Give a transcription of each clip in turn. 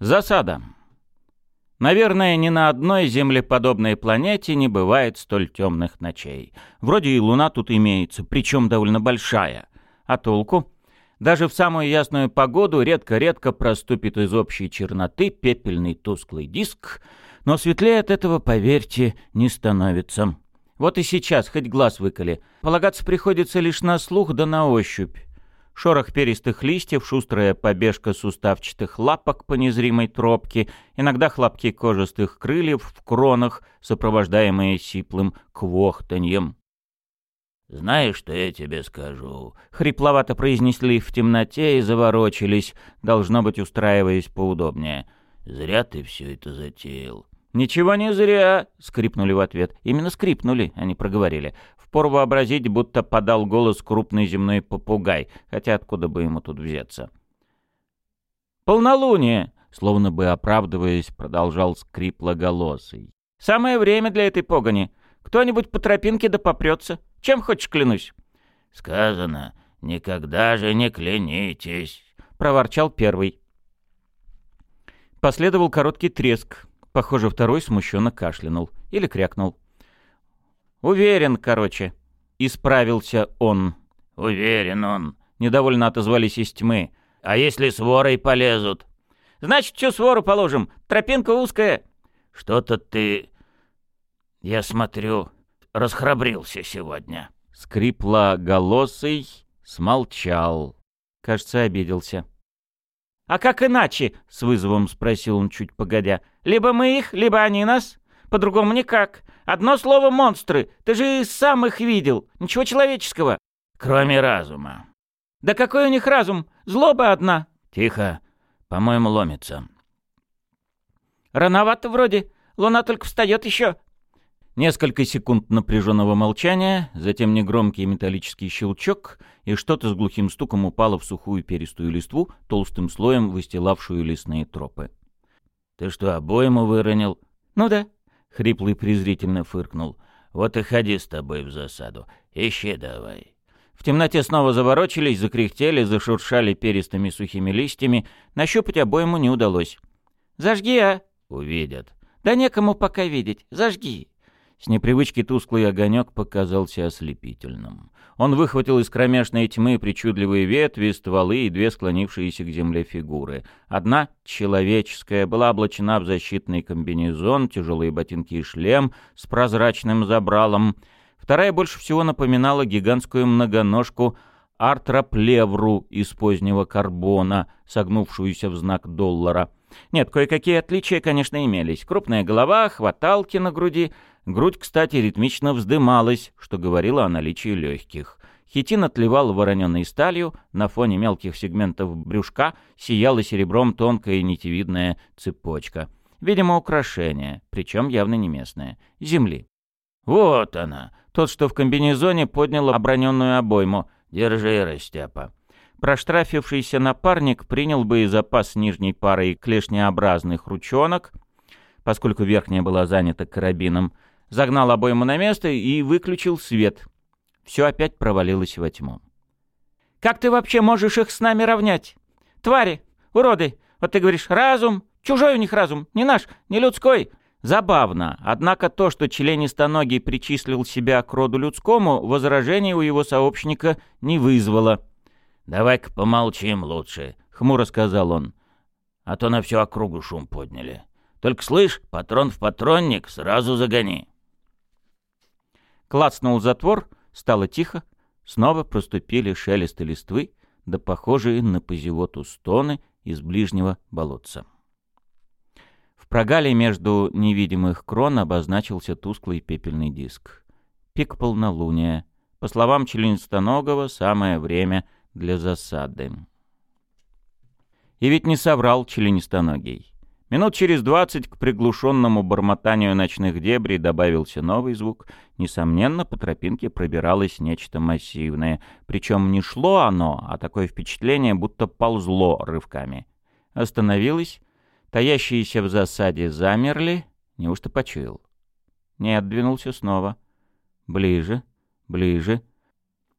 Засада. Наверное, ни на одной землеподобной планете не бывает столь темных ночей. Вроде и луна тут имеется, причем довольно большая. А толку? Даже в самую ясную погоду редко-редко проступит из общей черноты пепельный тусклый диск, но светлее от этого, поверьте, не становится. Вот и сейчас, хоть глаз выколи, полагаться приходится лишь на слух да на ощупь. Шорох перистых листьев, шустрая побежка суставчатых лапок по незримой тропке, иногда хлопки кожистых крыльев в кронах, сопровождаемые сиплым квохтаньем. «Знаешь, что я тебе скажу?» Хрипловато произнесли в темноте и заворочились, должно быть, устраиваясь поудобнее. «Зря ты все это затеял». «Ничего не зря!» — скрипнули в ответ. Именно скрипнули, а не проговорили. Впору вообразить, будто подал голос крупный земной попугай, хотя откуда бы ему тут взяться. «Полнолуние!» — словно бы оправдываясь, продолжал скриплоголосый. «Самое время для этой погони. Кто-нибудь по тропинке да попрется. Чем хочешь, клянусь?» «Сказано, никогда же не клянитесь», — проворчал первый. Последовал короткий треск. Похоже, второй смущенно кашлянул. Или крякнул. «Уверен, короче», — исправился он. «Уверен он», — недовольно отозвались из тьмы. «А если с ворой полезут?» «Значит, всю свору положим. Тропинка узкая». «Что-то ты, я смотрю, расхрабрился сегодня». Скрипло-голосый смолчал. Кажется, обиделся. «А как иначе?» — с вызовом спросил он чуть погодя. «Либо мы их, либо они нас. По-другому никак. Одно слово — монстры. Ты же сам их видел. Ничего человеческого». «Кроме разума». «Да какой у них разум? Злоба одна». «Тихо. По-моему, ломится». «Рановато вроде. Луна только встает еще». Несколько секунд напряженного молчания, затем негромкий металлический щелчок, и что-то с глухим стуком упало в сухую перистую листву, толстым слоем выстилавшую лесные тропы. «Ты что, обойму выронил?» «Ну да», — хриплый презрительно фыркнул. «Вот и ходи с тобой в засаду. Ищи давай». В темноте снова заворочились, закряхтели, зашуршали перистыми сухими листьями. Нащупать обойму не удалось. «Зажги, а!» «Увидят». «Да некому пока видеть. Зажги». С непривычки тусклый огонек показался ослепительным. Он выхватил из кромешной тьмы причудливые ветви, стволы и две склонившиеся к земле фигуры. Одна, человеческая, была облачена в защитный комбинезон, тяжелые ботинки и шлем с прозрачным забралом. Вторая больше всего напоминала гигантскую многоножку артроплевру из позднего карбона, согнувшуюся в знак доллара. Нет, кое-какие отличия, конечно, имелись. Крупная голова, хваталки на груди — Грудь, кстати, ритмично вздымалась, что говорило о наличии легких. Хитин отливал вороненой сталью, на фоне мелких сегментов брюшка сияла серебром тонкая нитевидная цепочка. Видимо, украшение, причем явно не местное. Земли. «Вот она!» Тот, что в комбинезоне, поднял оброненную обойму. «Держи, Растяпа!» Проштрафившийся напарник принял боезапас нижней парой клешнеобразных ручонок, поскольку верхняя была занята карабином, загнал обойму на место и выключил свет. Все опять провалилось во тьму. «Как ты вообще можешь их с нами равнять? Твари, уроды! Вот ты говоришь, разум, чужой у них разум, не наш, не людской!» Забавно, однако то, что членистоногий причислил себя к роду людскому, возражений у его сообщника не вызвало. «Давай-ка помолчим лучше», — хмуро сказал он. «А то на всю округу шум подняли. Только слышь, патрон в патронник сразу загони». Клацнул затвор, стало тихо, снова проступили шелесты листвы, да похожие на позевоту стоны из ближнего болотца. В прогале между невидимых крон обозначился тусклый пепельный диск. Пик полнолуния. По словам членистоногого, самое время для засады. И ведь не соврал членистоногий. Минут через двадцать к приглушенному бормотанию ночных дебрей добавился новый звук. Несомненно, по тропинке пробиралось нечто массивное. Причем не шло оно, а такое впечатление, будто ползло рывками. Остановилось. Таящиеся в засаде замерли. Неужто почуял? Нет, двинулся снова. Ближе, ближе.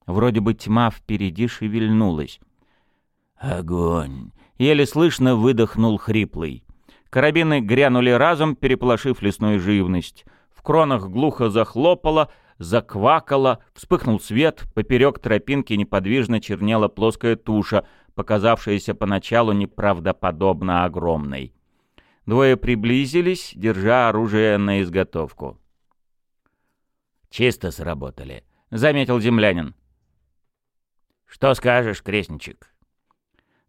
Вроде бы тьма впереди шевельнулась. «Огонь!» — еле слышно выдохнул хриплый. Карабины грянули разом, переполошив лесную живность. В кронах глухо захлопало, заквакало, вспыхнул свет, поперек тропинки неподвижно чернела плоская туша, показавшаяся поначалу неправдоподобно огромной. Двое приблизились, держа оружие на изготовку. «Чисто сработали», — заметил землянин. «Что скажешь, крестничек?»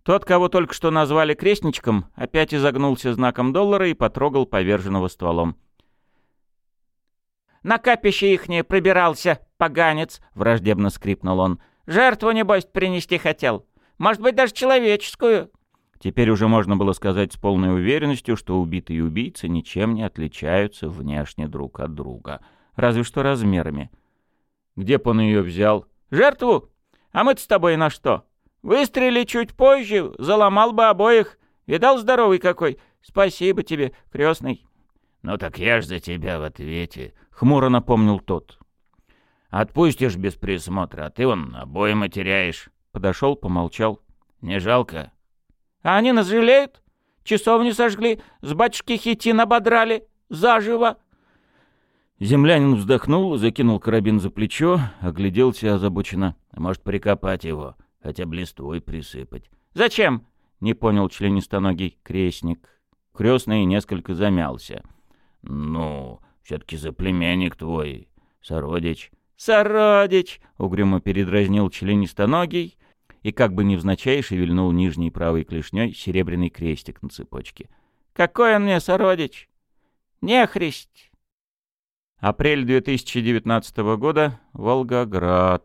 Тот, кого только что назвали крестничком, опять изогнулся знаком доллара и потрогал поверженного стволом. «На капище ихнее пробирался, поганец!» — враждебно скрипнул он. «Жертву, небось, принести хотел. Может быть, даже человеческую!» Теперь уже можно было сказать с полной уверенностью, что убитые убийцы ничем не отличаются внешне друг от друга. Разве что размерами. «Где б он ее взял?» «Жертву? А мы-то с тобой на что? Выстрели чуть позже, заломал бы обоих. Видал, здоровый какой? Спасибо тебе, крестный». «Ну так я ж за тебя в ответе», — хмуро напомнил тот. «Отпустишь без присмотра, а ты вон обоим теряешь». Подошел, помолчал. «Не жалко?» «А они нас жалеют? Часовню сожгли, с батюшки хитин ободрали. Заживо!» Землянин вздохнул, закинул карабин за плечо, огляделся озабоченно. «Может, прикопать его, хотя бы листвой присыпать». «Зачем?» — не понял членистоногий крестник. Крестный несколько замялся. «Ну, все-таки за племянник твой, сородич». «Сородич!» — угрюмо передразнил членистоногий и как бы невзначай шевельнул нижней правой клешней серебряный крестик на цепочке. «Какой он мне сородич? Нехристь!» Апрель 2019 года. Волгоград.